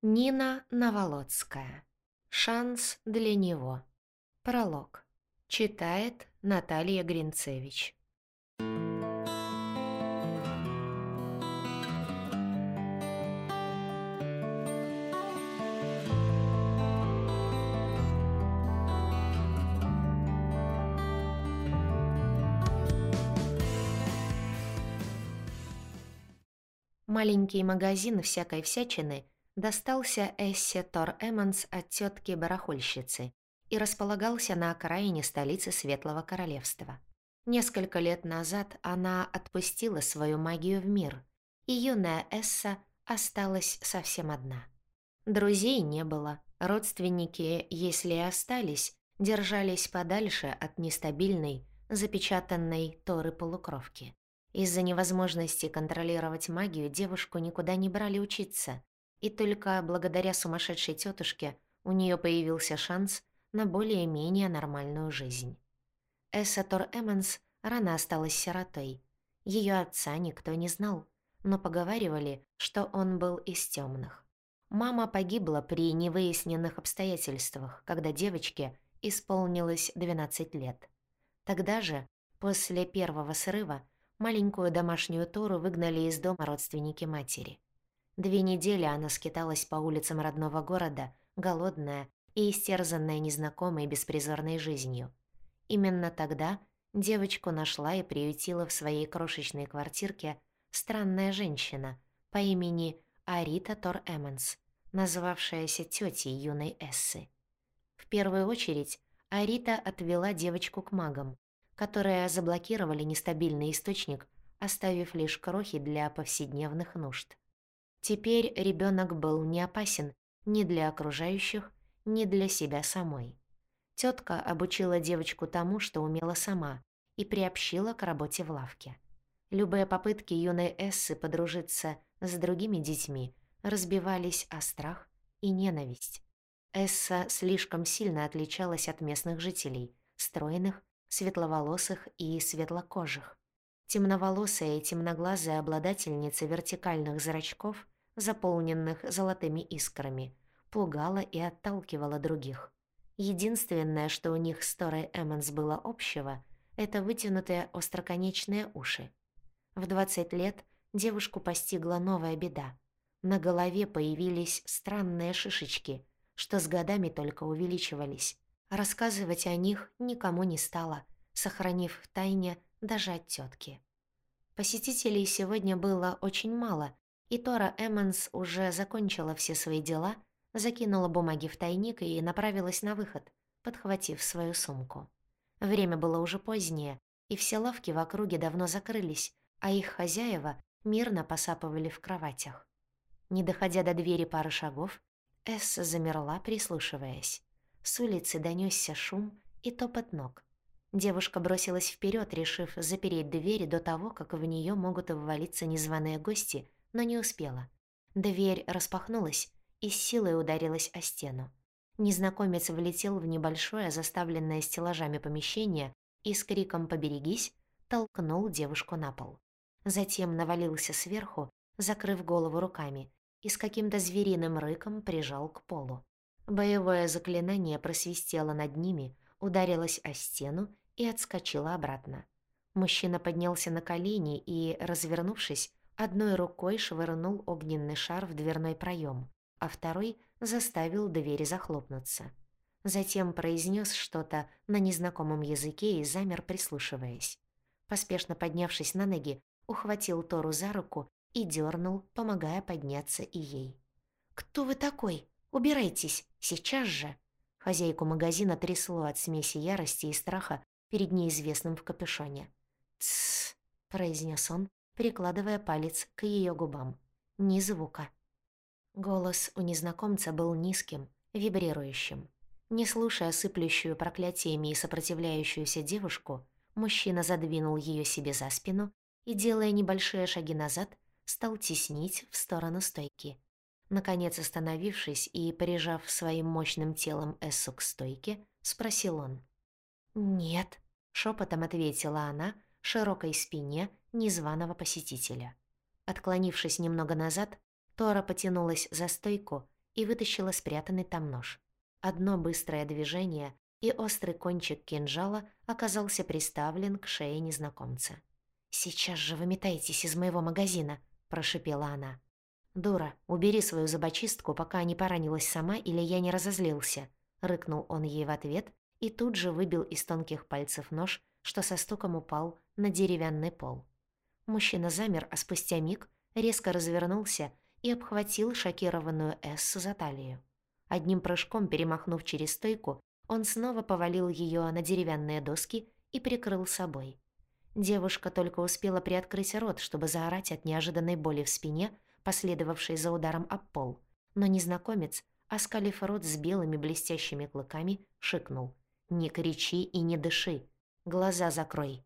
Нина Новолоцкая. Шанс для него. Пролог. Читает Наталья Гринцевич. Маленький магазин всякой всячины достался Эссе Тор Эммонс от тетки барахольщицы и располагался на окраине столицы Светлого Королевства. Несколько лет назад она отпустила свою магию в мир, и юная Эсса осталась совсем одна. Друзей не было, родственники, если и остались, держались подальше от нестабильной, запечатанной Торы-полукровки. Из-за невозможности контролировать магию девушку никуда не брали учиться, и только благодаря сумасшедшей тетушке у нее появился шанс на более-менее нормальную жизнь. Эсса Тор Эммонс рано осталась сиротой. Ее отца никто не знал, но поговаривали, что он был из темных. Мама погибла при невыясненных обстоятельствах, когда девочке исполнилось 12 лет. Тогда же, после первого срыва, Маленькую домашнюю Тору выгнали из дома родственники матери. Две недели она скиталась по улицам родного города, голодная и истерзанная незнакомой беспризорной жизнью. Именно тогда девочку нашла и приютила в своей крошечной квартирке странная женщина по имени Арита Тор Эммонс, называвшаяся тетей юной Эссы. В первую очередь Арита отвела девочку к магам, которые заблокировали нестабильный источник, оставив лишь крохи для повседневных нужд. Теперь ребенок был не опасен ни для окружающих, ни для себя самой. Тетка обучила девочку тому, что умела сама, и приобщила к работе в лавке. Любые попытки юной Эссы подружиться с другими детьми разбивались о страх и ненависть. Эсса слишком сильно отличалась от местных жителей, стройных светловолосых и светлокожих. Темноволосая и темноглазая обладательница вертикальных зрачков, заполненных золотыми искрами, пугала и отталкивала других. Единственное, что у них с Торой Эммонс было общего, это вытянутые остроконечные уши. В 20 лет девушку постигла новая беда. На голове появились странные шишечки, что с годами только увеличивались. Рассказывать о них никому не стала, сохранив в тайне даже от тетки. Посетителей сегодня было очень мало, и Тора Эммонс уже закончила все свои дела, закинула бумаги в тайник и направилась на выход, подхватив свою сумку. Время было уже позднее, и все лавки в округе давно закрылись, а их хозяева мирно посапывали в кроватях. Не доходя до двери пары шагов, Эсса замерла, прислушиваясь. С улицы донёсся шум и топот ног. Девушка бросилась вперед, решив запереть двери до того, как в неё могут ввалиться незваные гости, но не успела. Дверь распахнулась и с силой ударилась о стену. Незнакомец влетел в небольшое, заставленное стеллажами помещение и с криком «Поберегись!» толкнул девушку на пол. Затем навалился сверху, закрыв голову руками, и с каким-то звериным рыком прижал к полу. Боевое заклинание просвистело над ними, ударилось о стену и отскочило обратно. Мужчина поднялся на колени и, развернувшись, одной рукой швырнул огненный шар в дверной проем, а второй заставил двери захлопнуться. Затем произнес что-то на незнакомом языке и замер, прислушиваясь. Поспешно поднявшись на ноги, ухватил Тору за руку и дернул, помогая подняться и ей. «Кто вы такой?» «Убирайтесь! Сейчас же!» Хозяйку магазина трясло от смеси ярости и страха перед неизвестным в капюшоне. «Тссс!» — произнес он, прикладывая палец к ее губам. Ни звука. Голос у незнакомца был низким, вибрирующим. Не слушая сыплющую проклятиями и сопротивляющуюся девушку, мужчина задвинул ее себе за спину и, делая небольшие шаги назад, стал теснить в сторону стойки. Наконец остановившись и прижав своим мощным телом Эссу к стойке, спросил он. «Нет», — шепотом ответила она широкой спине незваного посетителя. Отклонившись немного назад, Тора потянулась за стойку и вытащила спрятанный там нож. Одно быстрое движение, и острый кончик кинжала оказался приставлен к шее незнакомца. «Сейчас же выметайтесь из моего магазина», – прошипела она. «Дура, убери свою зубочистку, пока не поранилась сама или я не разозлился», – рыкнул он ей в ответ и тут же выбил из тонких пальцев нож, что со стуком упал на деревянный пол. Мужчина замер, а спустя миг резко развернулся и обхватил шокированную Эссу за талию. Одним прыжком перемахнув через стойку, он снова повалил ее на деревянные доски и прикрыл собой. Девушка только успела приоткрыть рот, чтобы заорать от неожиданной боли в спине, последовавшей за ударом об пол. Но незнакомец, оскалив рот с белыми блестящими клыками, шикнул. «Не кричи и не дыши. Глаза закрой».